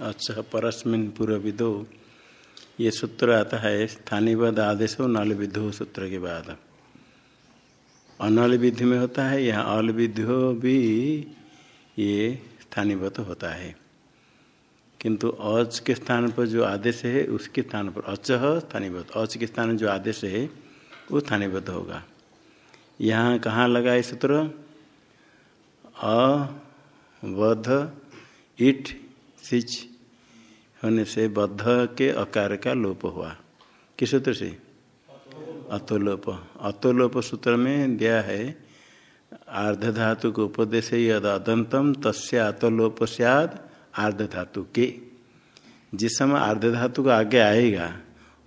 अच्छा परस्मिन पूर्व विदो ये सूत्र आता है, स्थानीयवाद आदेश हो नल विधो सूत्र के बाद। अनल विधि में होता है यहाँ अल विधो भी ये स्थानीयवत होता है। किंतु अच के स्थान पर जो आदेश है, उसके स्थान पर अच स्थानीयवत अच के स्थान जो आदेश है, वो स्थानीयवत होगा। यहाँ कहाँ लगा है सूत्र? अवध इट सिच होने से बद्ध के अकार का लोप हुआ। किस सूत्र से? अतोलोप। अतोलोप सूत्र में दिया है आर्ध धातु को उपदेश यद अदंतम, तस्य अतोलोप सियाद आर्ध धातु के। जिस समय आर्ध धातु का आगे आएगा,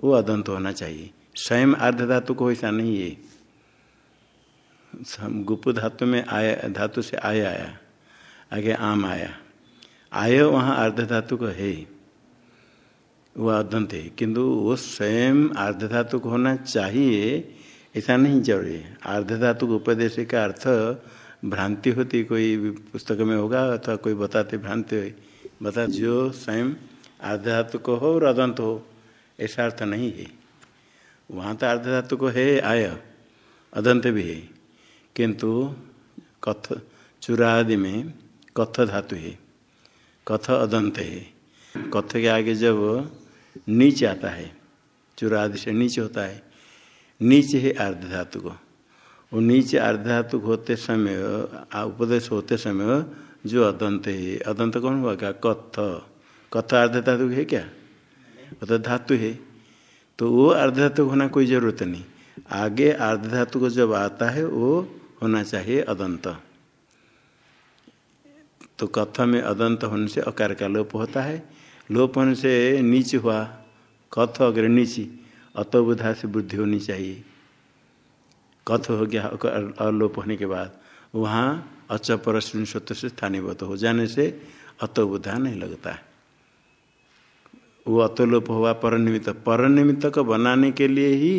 वो अदंत होना चाहिए। स्वयं आर्ध धातु को ऐसा नहीं है। गुप धातु में आया, धातु से आया आया, आगे आम आया। आय वहाँ आर्ध धातु को है वह अदंत है, किंतु वो स्वयं आर्ध धातु को होना चाहिए, ऐसा नहीं ज़रूरी आर्ध धातु को उपदेश का अर्थ, भ्रांति होती कोई पुस्तक में होगा, अथवा कोई बताते भ्रांति हो बता जो स्वयं आर्ध धातु को हो और अदंत हो, ऐसा अर्थ नहीं है। वहाँ तो आर्ध धातु को है, आय अदंत भी है, किंतु कथ, चुरादि में कथ धातु है। कथ अदंत है। कथ के आगे जब नीचे आता है चुरादि से नीचे होता है, नीचे है अर्ध धातु को। वो नीचे अर्ध धातु होते समय उपदेश होते समय जो अदंत है, अदंत कौन हुआ? क्या? कथ। कथ अर्ध धातु है क्या? वो तो धातु है। तो वो अर्ध धातु होना कोई ज़रूरत नहीं। आगे अर्ध धातु को जब आता है, वो होना चाहिए अदंत। तो कथ में अदंत होने से अकार का लोप होता है। लोप होने से नीच हुआ, कथ अगर नीचे, अतोबुधा से वृद्धि होनी चाहिए। कथ हो गया, अलोप होने के बाद वहाँ अच परस्विन सत्य से स्थानीयत हो जाने से अतोबुधा नहीं लगता। है वो अतोलोप हुआ पर निमित्त पर निमित्त को बनाने के लिए ही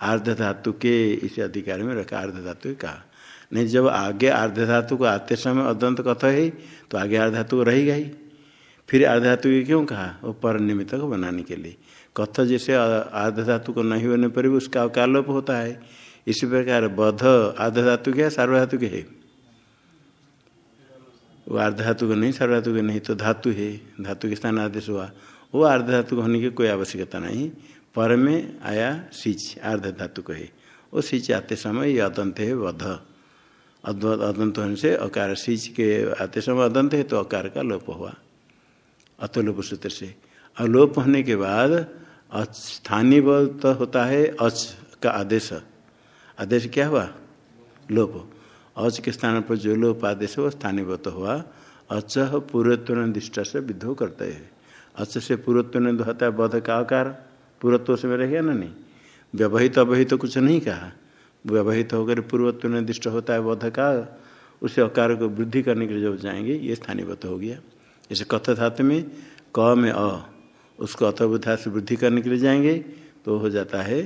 आर्ध धातु के इस अधिकार में रखा आर्ध धातु कहा नहीं, जब आगे आर्ध धातु को आते समय अदंत कथ है तो आगे आर्ध धातु रहेगा ही फिर आर्ध धातु क्यों कहा? वो पर निमित्त को बनाने के लिए। कथ जैसे आर्ध धातु को नहीं होने पर भी उसका कालोप होता है। इसी प्रकार बध आर्ध धातु क्या? सार्वधातु के है। वो आर्ध धातु को नहीं, सार्वधातु के नहीं तो धातु है। धातु के स्थान आदेश हुआ। वो आर्ध धातु होने की कोई आवश्यकता नहीं। पर में आया सिच आर्ध धातु को है। वो सिच आते समय ये अदंत है वध अदंत होने से अकार सिच के आते समय अदंत है तो अकार का लोप हुआ, अतोलोप सूत्र से। अलोप होने के बाद स्थानीय तो होता है अच का आदेश। आदेश क्या हुआ? लोप। अच के स्थान पर जो लोप आदेश वो स्थानीयवत हुआ। अच पूर्वत्व निष्ठा से विद्रोह करते हैं। अच से पूर्वत्व होता है बध का आकार। पूर्वत्व से में रहेगा ना नहीं? व्यवहित अवहित तो कुछ नहीं कहा। व्यवहित होकर पूर्वत्व निर्दिष्ट होता है बध का, उसे अकार को वृद्धि करने के लिए जब जाएँगे, ये स्थानीयवत हो गया। जैसे कथ धातु में क में अ, उसको अथबुधा से वृद्धि करने के लिए जाएँगे तो हो जाता है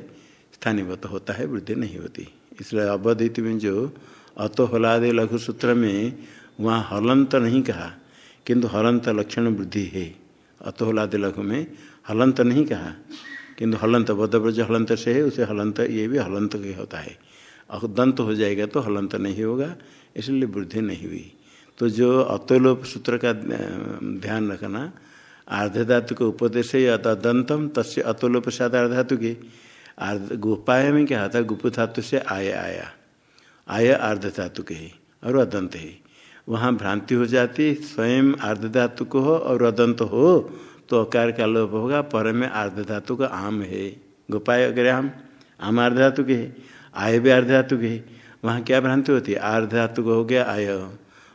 स्थानीयवत होता है, वृद्धि नहीं होती। इसलिए अवधित में जो अतो हलादे लघु सूत्र में वहाँ हलंत नहीं कहा, किंतु हलंत लक्षण वृद्धि है। अतो हलादे लघु में हलंत नहीं कहा, किंतु हलंत बद्धब्रज हलंत से है, उसे हलंत, ये भी हलंत के होता है। दंत हो जाएगा तो हलंत नहीं होगा, इसलिए वृद्धि नहीं हुई। तो जो अतोलोप सूत्र का ध्यान रखना आर्ध धातु को उपदेश दंतम तस्य अतोलोप साध आर्ध धातु के। आर्ध गोपाय में क्या था? गुप धातु से आय आया। आय आर्ध धातु के है, और अदंत है। वहाँ भ्रांति हो जाती, स्वयं आर्ध धातु को हो और अदंत हो तो अकार का लोप होगा, पर में आर्ध धातु का आम है। गोपाय अगर आम आम आर्ध धातु के है। आय भी आर्ध के है। वहाँ क्या भ्रांति होती? है आर्ध हो गया आय।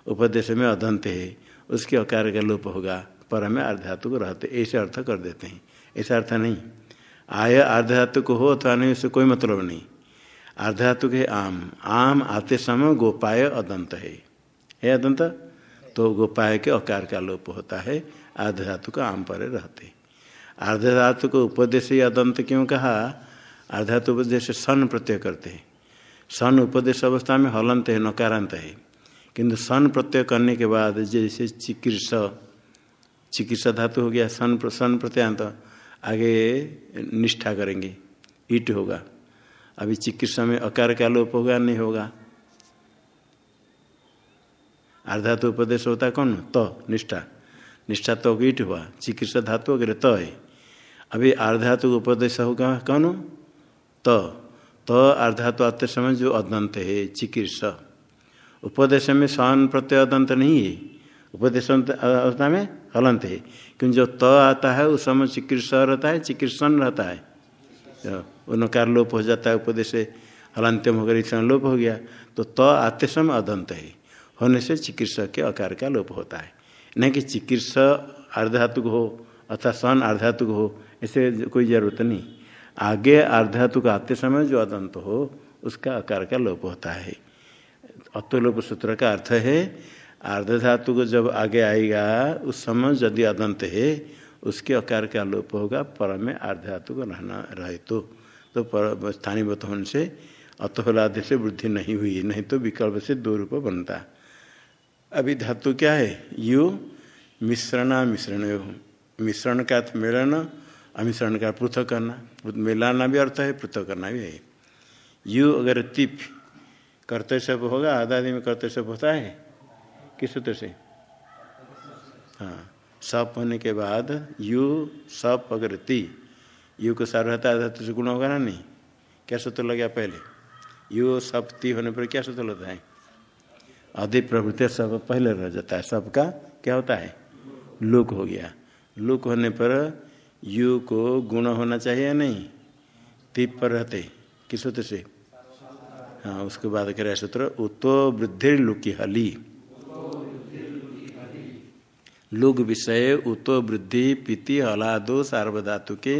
उपदेश में अदंत है। उसके अकार का लोप होगा। पर में को रहते। ऐसे अर्थ कर देते हैं। ऐसा अर्थ नहीं। आय अर्धातु को हो अथवा नहीं उससे कोई मतलब नहीं। अर्धातु के आम। आम आते समय गोपाय अदंत है। है अदंत? तो गोपाय के अकार का लोप होता है। अर्धातु का आम पर रहते। अर्धातु को उपदेश अदंत क्यों कहा? अर्धातु उपदेश सन प्रत्यय करते हैं। सन उपदेश अवस्था में हलंत है, नकारांत है। किंतु सन प्रत्यय करने के बाद जैसे चिकित्स, चिकित्सा धातु हो गया, सन सन प्रत्यांत आगे निष्ठा करेंगे। ईट होगा। अभी चिकित्सा में अकार का लोप होगा, नहीं होगा। अर्धातु उपदेश होता कौन? तो निष्ठा। निष्ठा तो ईट हुआ। चिकित्सा धातु अगर त है। अभी अर्धातु उपदेश होगा कौन? तो तो आते समय जो अदंत है, चिकित्सा। उपदेश में सहन प्रत्यय अदंत नहीं है। उपदेश अवस्था में हलंत है। क्योंकि जो त आता है, उस समय चिकित्सा रहता है, चिकित्सन रहता है। उनकार लोप हो जाता है, उपदेश हलंत्यम होकर इस लोप हो गया। तो त आते समय अदंत है। होने से चिकित्सा के आकार का लोप होता है। नहीं कि चिकित्सा अर्धातुक हो, अथवा सन अर्धातुक हो, ऐसे कोई ज़रूरत नहीं। आगे अर्धातुक आते समय जो अदंत हो, उसका आकार का लोप होता है। अतुलोप सूत्र का अर्थ है अर्ध धातु को जब आगे आएगा, उस समय यदि अदंत है, उसके आकार का लोप होगा, पर में अर्ध धातु को रहना रहे तो तो पर स्थानीय होने से अतोलादि से वृद्धि नहीं हुई, नहीं तो विकल्प से दो रूप बनता। अभी धातु क्या है? यु मिश्रणा मिश्रण मिश्रण का मेलन अमिश्रण का पृथक करना मिलाना भी अर्थ है, पृथक करना भी है। यु अगर तिप करते सब होगा आदादी में करते सब होता है, किस सूत्र से? हाँ सप होने के बाद यु, सप अगर ती, यु को सार रहता धातु से गुण होगा ना? नहीं। क्या सूत्र लग गया पहले? यु सप ती होने पर क्या सूत्र लगता है? अधिक प्रवृत्ति सब पहले रह जाता है, सबका क्या होता है? लुक हो गया। लुक होने पर यु को गुण होना चाहिए या नहीं? तीप पर रहते। किस सूत्र से? हाँ उसके बाद कह रहे सूत्र, उतो वृद्धि लुकी हली लुग विषय उतो वृद्धि पीति हलादो सार्वधातु के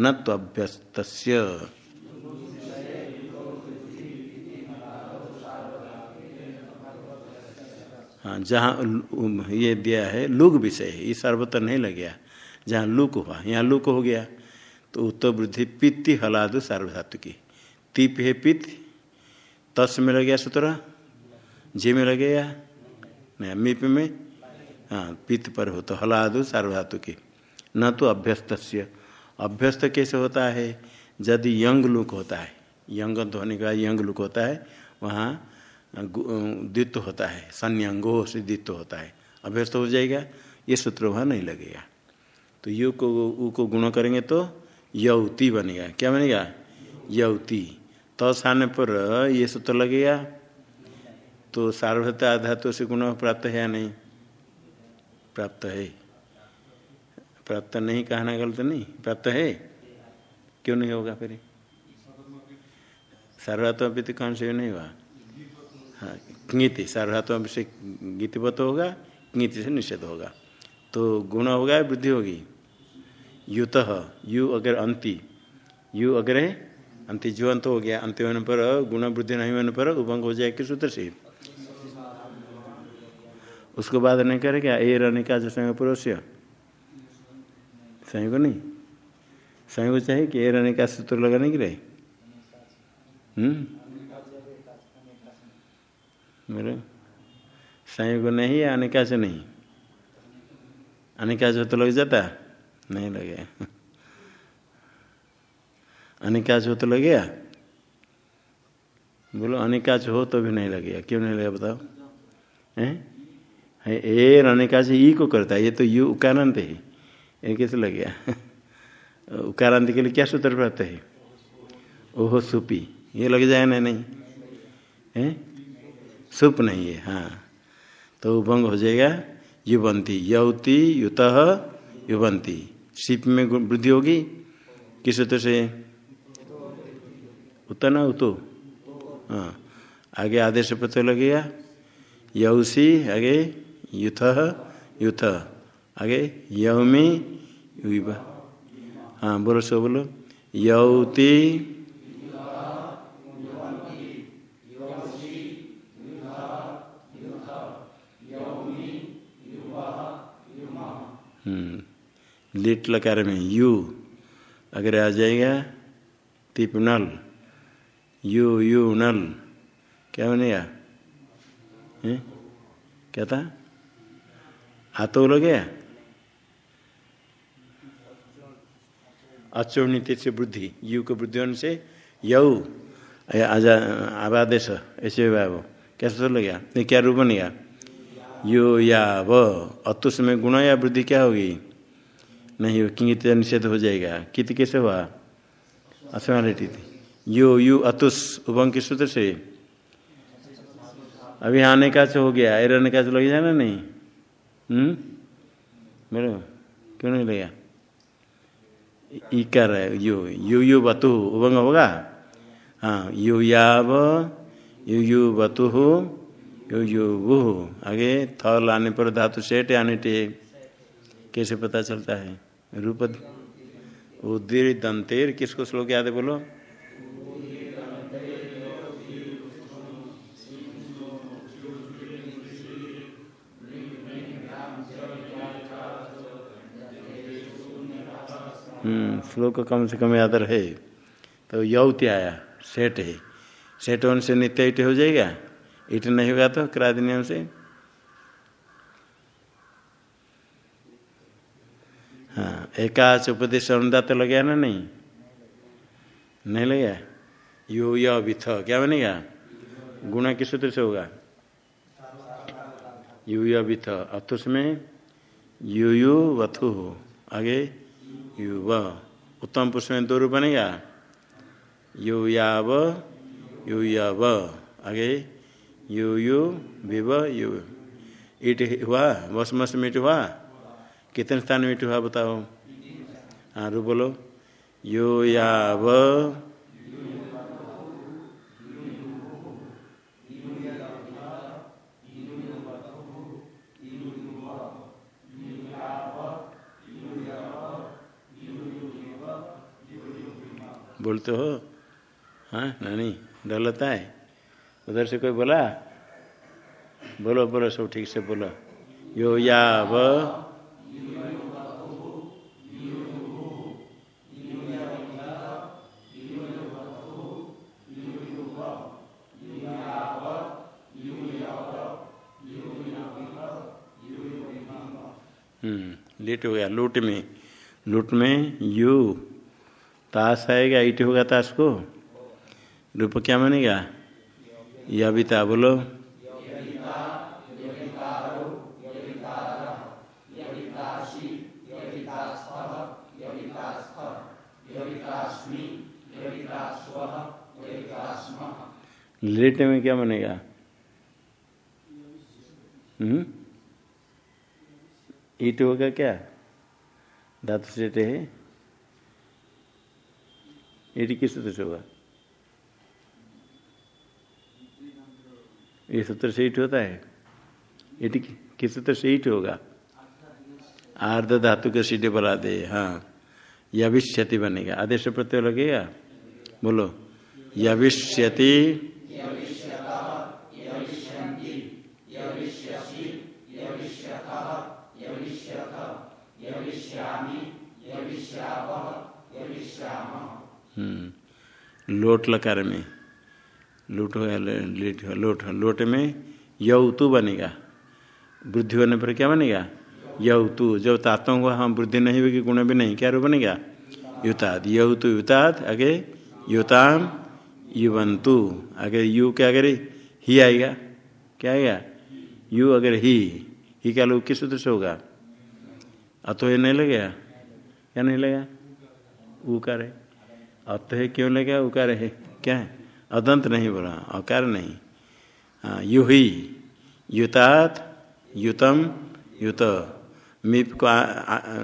न अभ्यस्त हाँ जहाँ ये दिया है, लुग विषय, ये सर्वत्र नहीं लग गया जहाँ लुक हुआ, यहाँ लुक हो गया तो उत्तर वृद्धि पित्ति हलादु सार्वधातु की तीप है पित्त, तस में लग गया सूत्र, जे में लग गया, नहीं, मीप में हाँ पित्त पर हो तो हलादु सार्वधातु की न तो अभ्यस्त अभ्यस्त कैसे होता है? यदि यंग लुक होता है, यंग ध्वनि का यंग लुक होता है, वहाँ द्वित्व होता है, संयंगो से द्वित्व होता है। अभ्यस्त हो जाएगा, ये सूत्र वहाँ नहीं लगेगा। तो यु को, उ को गुण करेंगे तो यौती बनेगा। क्या बनेगा? यौती। तो स्थान पर ये सूत्र लगेगा तो सार्वभत आधातु से गुण प्राप्त है या नहीं? प्राप्त है। प्राप्त नहीं कहना गलत नहीं। प्राप्त है? क्यों नहीं होगा फिर? सार्वधात्म तो कौन से नहीं हुआ? हाँ ज्ञति सार्वधात्म से गीतिवत होगा ज्ञति से निषेध होगा। तो गुण होगा वृद्धि होगी। युत, यु अगर अंति। यु अगर है, अंति जो अंत हो गया। अंत होने पर, गुण वृद्धि नहीं होने पर, उभंग हो जाए किस सूत्र से। उसको बाद नहीं करे क्या? ए रहने का जो संयोग पुरुष्य संयोग नहीं। संयोग चाहिए कि ए रहने का सूत्र लगाने के लिए। हम्म? मेरे संयोग नहीं या अनिकाच नहीं। अनिकाच हो तो लग जाता नहीं लगे। अनिकाच हो तो लगेगा बोलो अनिकाच हो तो भी नहीं लगेगा क्यों नहीं लगेगा बताओ। हैं? एर अनिकाच ई को करता है। ये तो यू उकारांत है। ये कैसे लगेगा उकारांत के लिए क्या सूत्र प्राप्त है? ओहो, सुपी। ये लग जाए ना नहीं? है? सुप नहीं है हाँ। तो भंग हो जाएगा। युवंती यौती युत युवंती सिप में वृद्धि होगी? किस सूत्र से? उतना उतो। हाँ। आगे आदेश पत्र लगेगा यौसी, आगे युथ युथ आगे यौमी हाँ बोलो, सो बोलो। यौती लिट लकार में यू। अगर आ जाएगा तिप नल। यू यू नल। क्या बनेगा? क्या था? हाथों लग? गया अचोणित से वृद्धि यु को वृद्धि होने से यऊ आजा आवादेश ऐसे वो कैसे चल गया ये क्या रूप बनेगा? यो, या, व। अतुष में गुण या वृद्धि क्या होगी? नहीं हो किंगित निषेध हो जाएगा। कित कैसे हुआ? असमालिटी थी। यो, यु अतुष उपम के सूत्र से। अभी आने का हो गया रहने का लग जाना नहीं? हम्म? मेरे क्यों नहीं लगा? इकर है? यु यु यु, बतु, उभंग होगा? हाँ यु, याव, यु यु, बतु, यु यु, वो, आगे थ लाने पर धातु सेठ आने टे, कैसे पता चलता है? रूप उदीर दंतेर किसको श्लोक याद है बोलो? हम्म श्लोक कम से कम याद रहे। तो यौत आया, सेठ है। सेठ से नित्य ईट हो जाएगा? ईट नहीं होगा तो क्रादि नियम से हाँ एकाच उपदेश अनुदात लग गया ना नहीं? नहीं लगा यो य विथ, क्या बनेगा? गुणा किस सूत्र से होगा? यू य विथ अथुष में यू यू वथु हो। आगे यु व उत्तम पुरुष में दो रूप बनेगा। यु या व यु या व आगे यु यु विव, यु। ईट हुआ बस मस मीट हुआ? कितने स्थान में ईट हुआ बताओ? हाँ रू बोलो। यो या व। बोलते हो? हाँ नहीं डर है? उधर से कोई बोला? बोलो बोलो, सब ठीक से बोलो। यो या हम्म हो गया। लूट में। लूट में यू। ताश आएगा, ईट होगा ताश को। रूप क्या मानेगा यविता बोलो। लेट में क्या बनेगा? हम्म? ईट होगा क्या? धातु सेट है। ईट किस सूत्र से होगा? ये सूत्र से ईट होता है। ईट किस सूत्र से ईट होगा? आर्ध धातु के सीटे बना दे हाँ। यविष्यति बनेगा। आदेश प्रत्यय लगेगा? बोलो। यविष्यति लोट लकार में। लूट हो लेट हो, लोट हो। लोट में यौतु बनेगा। वृद्धि होने पर क्या बनेगा? यौतु। जब तात्म हुआ हम वृद्धि नहीं होगी, गुण भी नहीं, क्या रूप बनेगा? युताद। यौतु, युताद। आगे, युताम, युवंतु। अगर यु क्या करे ही आएगा। क्या आएगा? यु अगर ही। ही क्या लोग किस सूत्र से होगा? अतो ये नहीं लगेगा? क्या नहीं लगेगा? उकार है अत है, क्यों लगा उकार है, क्या है? अदंत नहीं बोला, अकार नहीं। हाँ यु ही युतात, युतम, युत। मीप को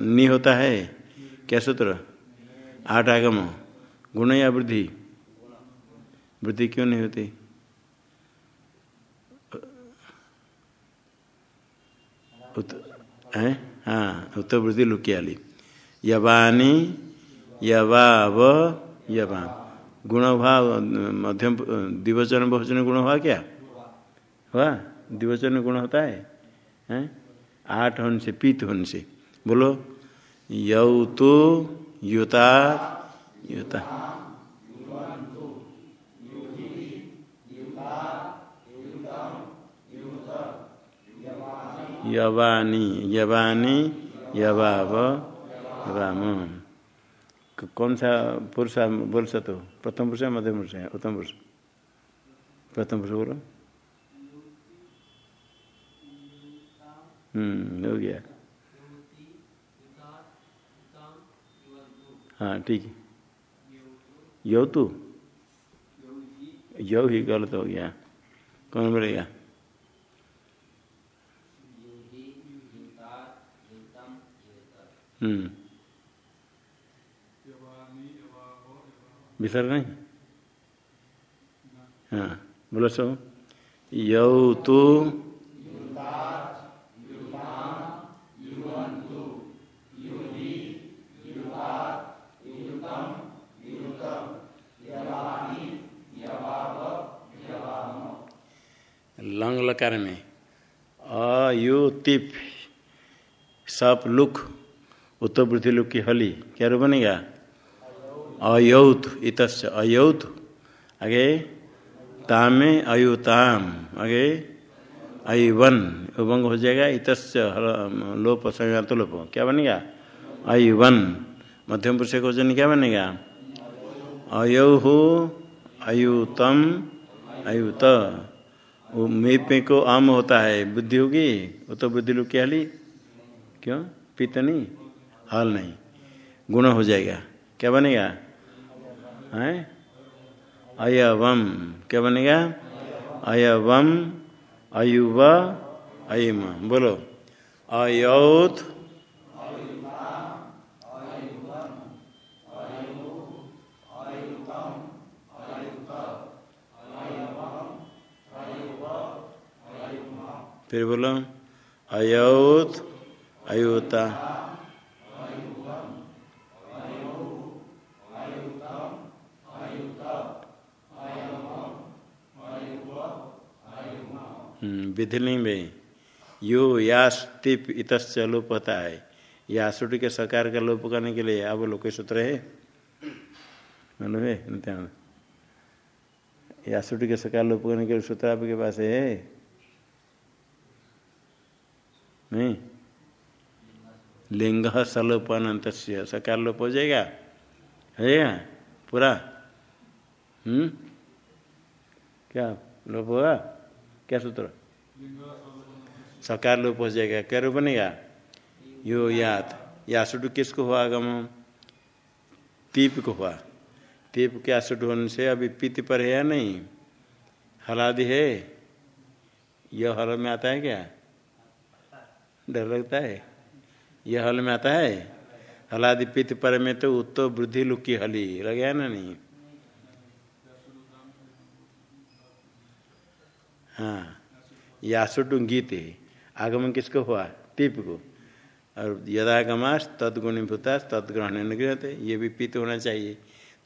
नी होता है, क्या सूत्र? आठ आगम गुण या वृद्धि? वृद्धि क्यों नहीं होती? उत, है? हाँ उत्तर वृद्धि लुकियाली। यवानी, यवाव गुण भाव मध्यम दिवचन बहुचन गुण हुआ क्या? हुआ? दिवचन गुण होता है, हैं? आठ होने से पीत होने से। बोलो, यौ तो युता युता। यवानी यवानी, यवाव राम कौन सा पुरुष बोल सकते हो प्रथम पुरुष है मध्यम पुरुष है उत्तम पुरुष प्रथम पुरुष बोलो हम्म हो गया हाँ ठीक है यो तू यो ही गलत हो गया कौन बोलेगा हम्म विसर्ग नहीं हाँ? बोलो सो यौ तो। लंग लकार में। अयुतिप सप लुक। उत्तर वृद्धि लुक की हली। क्या रू बनेगा? अयौत इत अयौत। आगे, तामे अयुताम। आगे, अयुवन। उभंग हो जाएगा इत लोप संज्ञात लोप। क्या बनेगा? अयुवन। मध्यम पुरुष को जन क्या बनेगा? अयौहु, अयुतम, अयुत। पे को आम होता है। बुद्धि होगी? वो तो बुद्धि लोग क्या ली क्यों? पित नहीं? हल नहीं। गुण हो जाएगा। क्या बनेगा? है? अयवम। क्या बनेगा अयवम अयुव अयुम। बोलो। अयोत फिर बोलो। अयोत अयोता। विधिलिंग में यो यास्तिप इतच लोप होता है। यासुट के सकार का लोप करने के लिए अब लोक सूत्र है। मालूम है? यासुट के सकार लोप करने के लिए सूत्र आपके पास है? नहीं? लिंग सलोपनंत सकार लोप हो जाएगा? है पूरा? हम्म? क्या? लोप होगा क्या सूत्र सकार लोप हो जाएगा। क्या रूप बनेगा यो याद। यासुट किसको हुआ आगम तीप को हुआ। तीप के आसुट होने से अभी पित पर है या नहीं? हलादि है? यह हल में आता है क्या? डर लगता है। यह हल में आता है? हलादि पित पर में तो उत्तो वृद्धि लुकी हली। लगे ना नहीं? हाँ यासुटु गीत है आगमन किसको हुआ? तीप को और यदागमास तदगुणीभूता तदग्रहण निगृहते, ये भी पित होना चाहिए।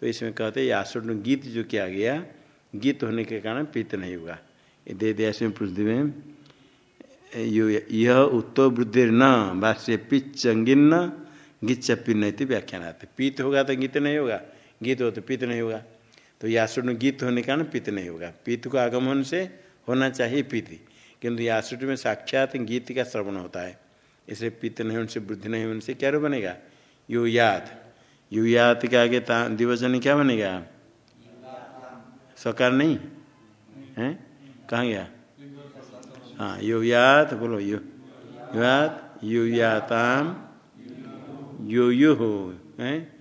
तो इसमें कहते यासुटु गीत जो किया गया, गीत होने के कारण पित नहीं हुआ दे दिया इसमें पृथ्वी में यह उत्तो वृद्धि न भाष्य पिच्चंगिन्न गीत पिन्नति व्याख्यान आते पीत होगा तो गीत नहीं होगा, गीत हो तो पित नहीं होगा। तो यासुट गीत होने के कारण पित नहीं होगा। पित को आगमन से होना चाहिए पीति किंतु यासुट में साक्षात गीत का श्रवण होता है। इसलिए पित्त नहीं, उनसे वृद्धि नहीं, उनसे क्या रू बनेगा? यु यु के आगे दिवचन क्या बनेगा? सकार नहीं? है? कहाँ गया? हाँ यु याद, बोलो, यु याद, यु याताम, यु यु हो, है?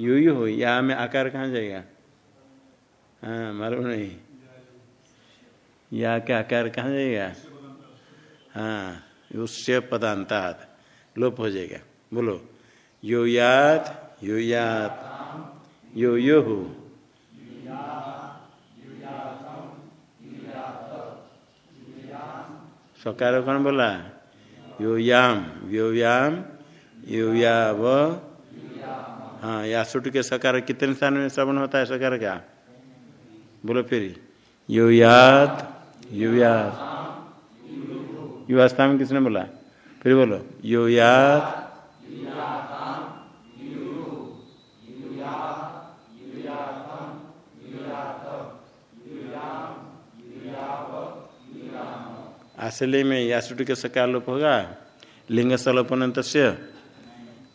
यु यु हो या में आकार कहाँ जाएगा? हाँ मालूम नहीं। या का आकार कहाँ जाएगा? हाँ उससे पदांतात लोप हो जाएगा। बोलो, यो याद यो याद यो यो हो सकार कौन बोला? यो याम यो याम, यो या व हाँ यासुट के सकार कितने स्थान में श्रवण होता है सकार का? बोलो फिर, यो याद यो याद युवास्था में किसने बोला। फिर बोलो। यो याद आशल्य में यासुट के सकार लोप होगा? लिंग सलोपन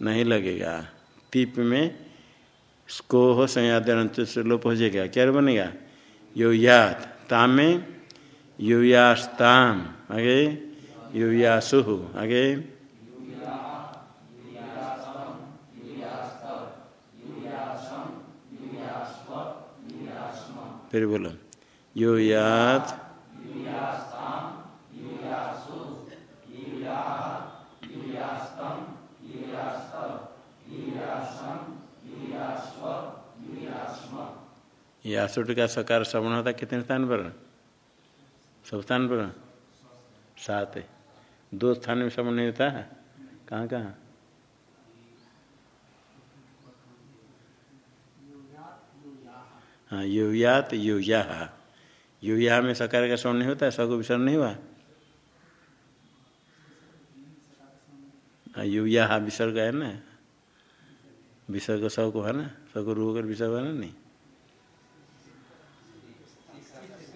नहीं लगेगा। तीप में स्कोह संयाद से लोप हो जाएगा। क्या बनेगा? यो याद ताम में यो यास्ताम आगे यो यासुह आगे फिर बोलो यो याद यासुट का सकार श्रवण होता कितने स्थान पर सब स्थान पर। सात है। दो स्थान में नहीं होता कहाँ कहाँ? हाँ युयात युया युया में सकार का श्रवण नहीं होता सगु विसर्ग नहीं हुआ? युया विसर्ग है ना? विसर्ग सबको है ना? सबको रू कर विसर्ग है ना? नहीं।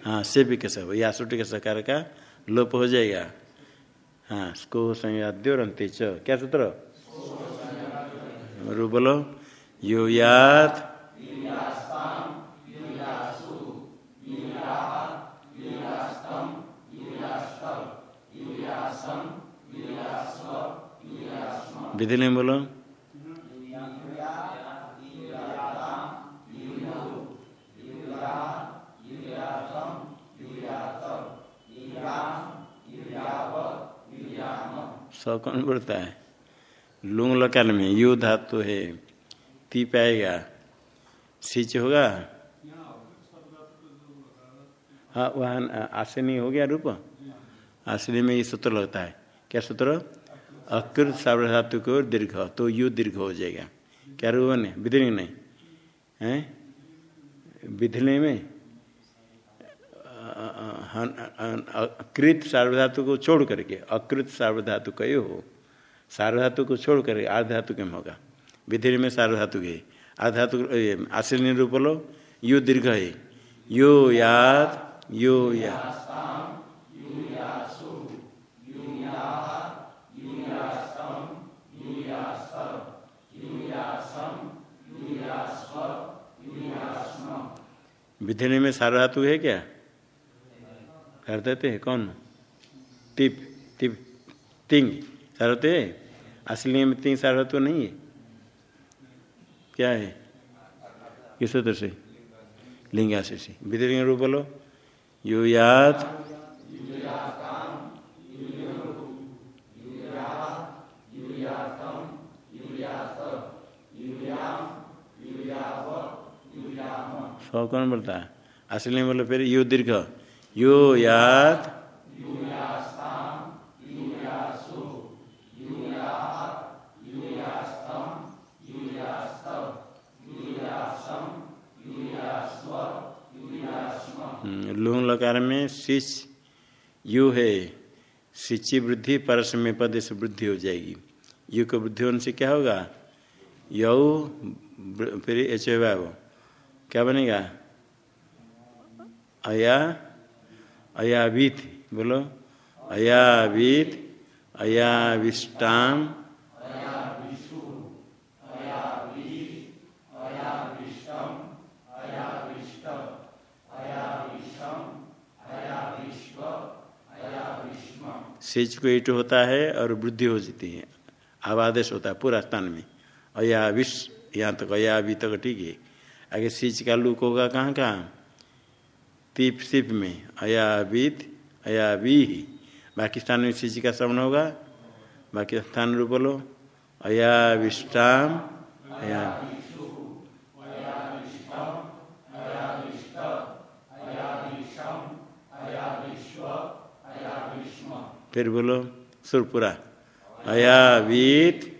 हाँ से भी कैसे, या सुटी के सकार का लोप हो जाएगा। हाँ स्को संयाद्यो रंते च क्या सूत्र? रू बोलो, यो याद, विधि नहीं बोलो। सौ कौन बोलता है? लुंग लकार में, यू धातु है। ती पाएगा। सिच होगा? हाँ वहाँ आश्रनी हो गया रूप? आश्रनी में ये सूत्र लगता है। क्या सूत्र? अकृत सार्वधातु को दीर्घ। तो यू दीर्घ हो जाएगा। क्या रूप बने? विधि नहीं। है? विधि में? कृत सार्वधातु को छोड़ करके, अकृत सार्वधातु कई हो, सार्वधातु को छोड़ करके आधातु के होगा? विधि में सार्वधातु के आधातु आश्रय रूप लो, यो दीर्घ है। यो याद, यो या। विधि में सार्वधातु है क्या? कर देते हैं कौन? तिप तिप तिंग सार्वत है? असली में तिंग सार्वत्व नहीं है। क्या है? किस सूत्र से? लिंगा से। विधि रूप बोलो। यो याद सौ कौन बोलता है? असली में बोलो फिर। यू दीर्घ। यो याद लुंग लकार में सिच यु है। सिची वृद्धि परस पद से वृद्धि हो जाएगी। यु को वृद्धि होने से क्या होगा? यौ फिर एच क्या बनेगा? अया अयावीत बोलो। अयावीत अयाविष्टाम सिच को ईट होता है और वृद्धि हो जाती है। आवादेश होता है पूरा स्थान में। अयाविश यहाँ तक अयावी तक ठीक है। आगे सिच का लुक होगा कहाँ कहाँ तीप सिप में। अयावित अयावी बाकी स्थान में सिच का श्रवण होगा। बाकी स्थान रूप लो। अयाविष्टाम अया फिर बोलो सुरपुरा अयावीत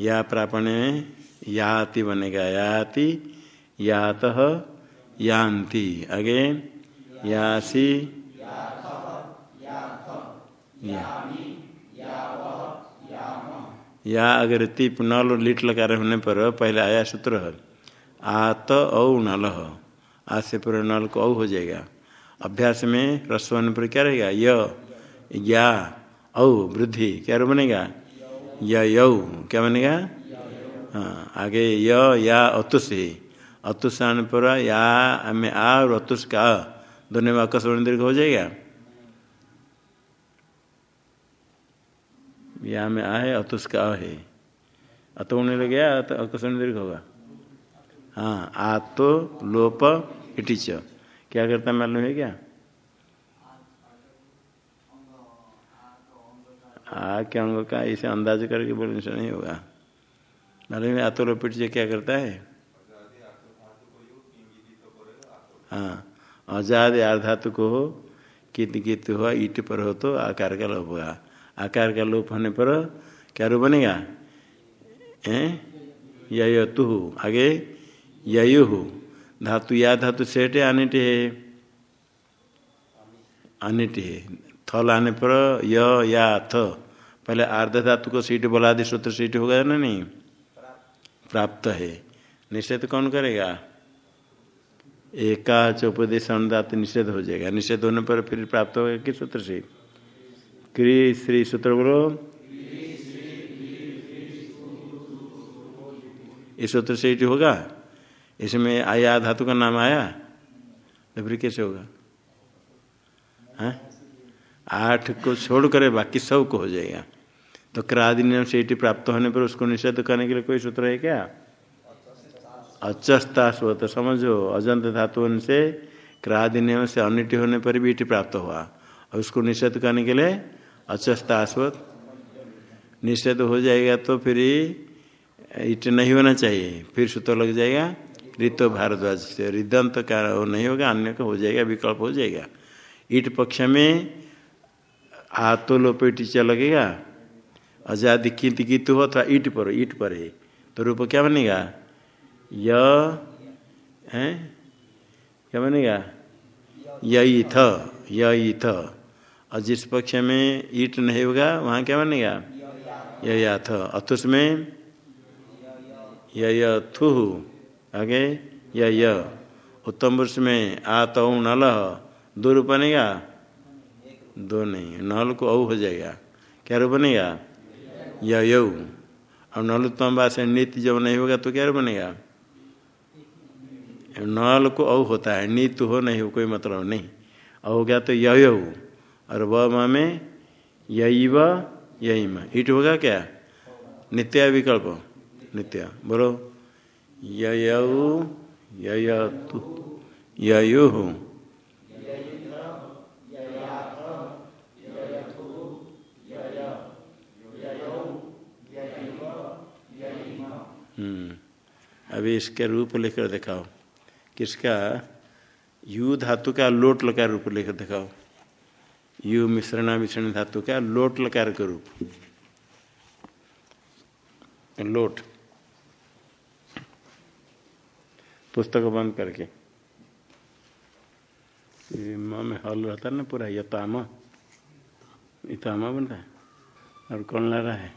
या प्रापण में याति बनेगा याति यात यान्ति। आगे यासी या, अगर तिप नल लिट लगा होने पर पहले आया सूत्र आत औ नल आज से पूरा नल को औ हो जाएगा। अभ्यास में रस्व होने पर क्या रहेगा? य या औ वृद्धि। क्या बनेगा? य यौ, क्या बनेगा? हाँ आगे य, या, अतुष। है अतुष आने पर या में आ, और अतुष का। दोनों में अकस्मण दीर्घ हो जाएगा। या में आ है, अतुष का अ है। अत होने लग गया तो अकस्मण दीर्घ होगा। हाँ आ तो लोप, इटिच। क्या करता मालूम है क्या? आ के अंग का इसे अंदाज करके बोलने से नहीं होगा। मालूम है आतो लोप इटिच क्या करता है? हाँ अजाद आर्धातु को हो, कित कित हुआ, ईट पर हो तो आकार का लोप होगा। आकार का लोप होने पर क्या रूप बनेगा? यु आगे, ययु धातु या धातु सेठ है अनिट है? अनिट है। थल आने पर य या थ। पहले आर्ध धातु को सीट बोला दे सूत्र सीट होगा ना नहीं? प्राप्त है। निषेध कौन करेगा? एका चौपदेश अनुदात निषेध हो जाएगा। निषेध होने पर फिर प्राप्त होगा किस सूत्र से? क्री श्री सूत्र बोलो। इस सूत्र से होगा? इसमें आया धातु का नाम आया? तो फिर कैसे होगा? है? आठ को छोड़ कर बाकी सबको हो जाएगा। तो क्रादि नियम से प्राप्त होने पर उसको निषेध करने के लिए कोई सूत्र है क्या? अचस्ता स्वत समझो, अजंत धातु से क्रादि नियम से अनिट होने पर भी ईट प्राप्त हुआ। और उसको निषेध करने के लिए अचस्ता स्वत निषेध हो जाएगा तो फिर ईट नहीं होना चाहिए। फिर सूत्र लग जाएगा, ऋतो भारद्वाज से रिदंत का नहीं होगा, अन्य का हो जाएगा, विकल्प हो जाएगा। ईट पक्ष में आतो लोप टीचा लगेगा आज़ादी कित कित हो अथवा ईट पर ईट पर है। तो रूप क्या बनेगा? य, है? क्या बनेगा? यही थ यही थ और जिस पक्ष में ईट नहीं होगा, वहाँ क्या बनेगा? यह थ अथुस में? यथु आगे? य उत्तम पुरुष में आ तो नल। दो रूप बनेगा? दो नहीं। नल को औ हो जाएगा। क्या रूप बनेगा? यौ और नल उत्तम बात से नित्य जब नहीं होगा तो क्या बनेगा? नल को औ होता है नित्य हो नहीं हो कोई मतलब नहीं। औ हो गया तो यौ और व में यही व यही में होगा क्या? नित्य विकल्प। नित्य। बोलो। ययु, ययतु, ययु हम्म अभी इसके रूप लेकर दिखाओ। किसका? यू धातु का लोट लकार रूप लेकर दिखाओ। यू मिश्रणा मिश्रण धातु का लोट लकार का रूप। लोट। पुस्तक बंद करके। माँ हल रहता ना पूरा यतामा इतामा बनता है? और कौन ला रहा है?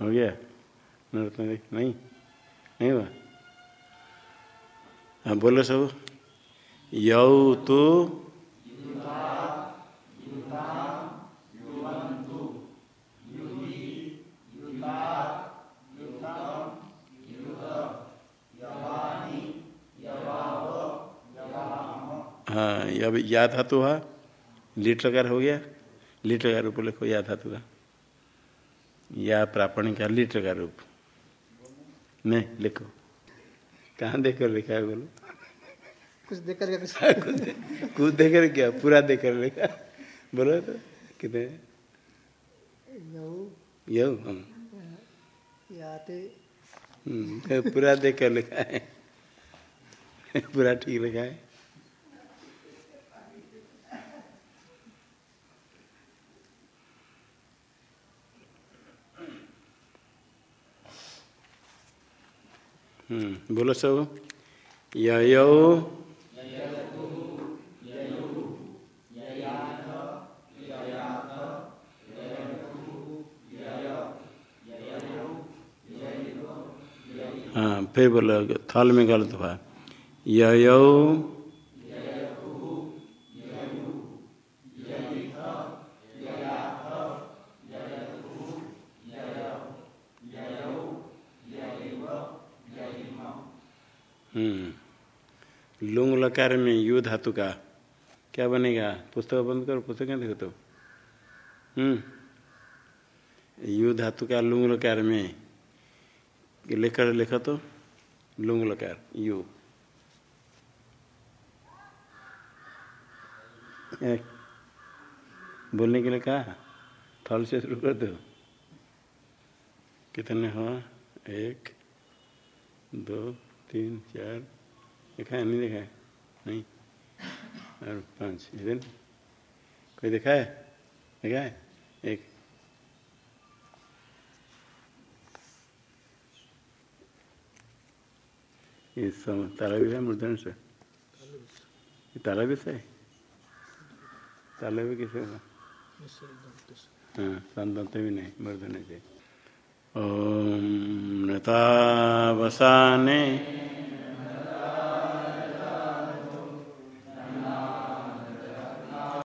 हो गया? नहीं। नहीं हुआ। हाँ बोलो सब। यौ तो हाँ अब या धातु हुआ लीट लगा हो गया। लीट लगा रूप लिखो या धातु का या प्रापणिक का लीट लगा रूप। नहीं लिखो। कहाँ देखकर लिखा है बोलो? कुछ देखकर कुछ कुछ देखकर क्या? पूरा देखकर लिखा। बोलो तो कितने? यू हम। पूरा देख कर लिखा है। पूरा ठीक लिखा है। बोलो सब। यो हाँ फिर बोलो थल में गलत हुआ। यो हम्म लुंग लकार में यु धातु का। क्या बनेगा? पुस्तक बंद करो, पुस्तक देखो तो यु धातु का लुंग लकार में। लेकर लिखो तो। लुंग लकार यु। बोलने के लिए कहा? थल से शुरू कर दो। कितने हो? एक, दो, तीन, चार। देखा है, नहीं देखा है? नहीं? और पाँच इधर कोई देखा है? देखा है? एक। ये सब भी है मूर्धन से? भी से? ताला भी किसे हाँ संदंत भी नहीं मूर्धन से। ओम नतावसाने